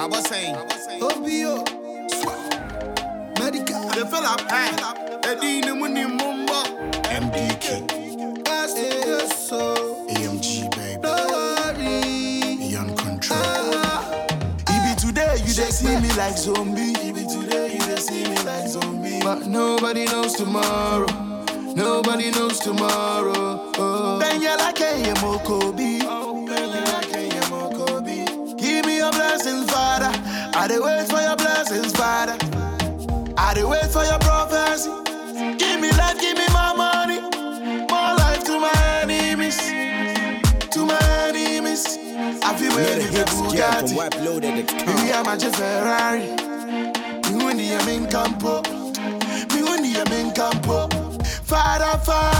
I was saying, Obio. Medical. the fella pan, Eddie Muni Mumba, MDK, So, AMG, baby, no worry. beyond control. Ah, It be today you just see me like zombie. It be today you just see me like zombie. But nobody knows tomorrow. Nobody knows tomorrow. Oh. Then you like a mokobi. I dey wait for your prophecy. Give me life, give me my money. More life to my enemies. To my enemies. I feel to get Bugatti. I'm a Ferrari. Me when the in campo. Me when the in campo. Father, Father,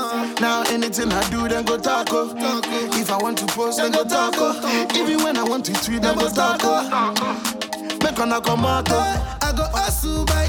Now anything I do, then go taco. If I want to post, then go taco. Even when I want to tweet, then go taco. Make on come out. I go hustle by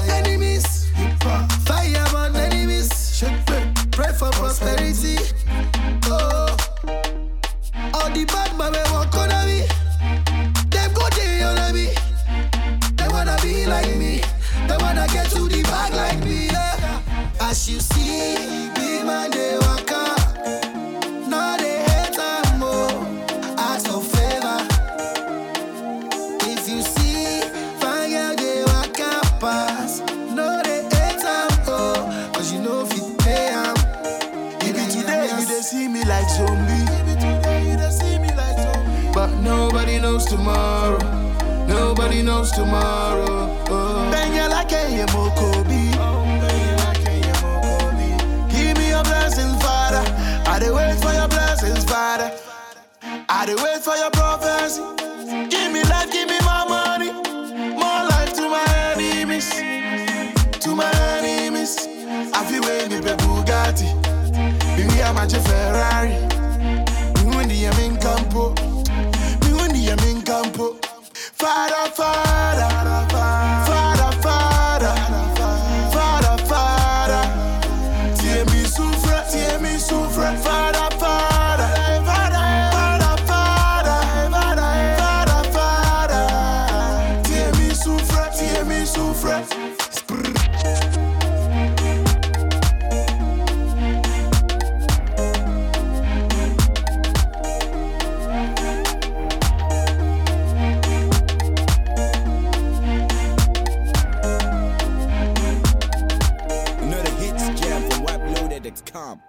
knows tomorrow. Nobody knows tomorrow. Oh. Then you like a mokobi. Give me your blessings, Father. I dey wait for your blessings, Father. I dey wait for your prophecy. Give me life, give me my money. More life to my enemies. To my enemies. I feel when me pe Bugatti. Baby, I'm a Ferrari. Me when the in campo. Para, para, para. it's come.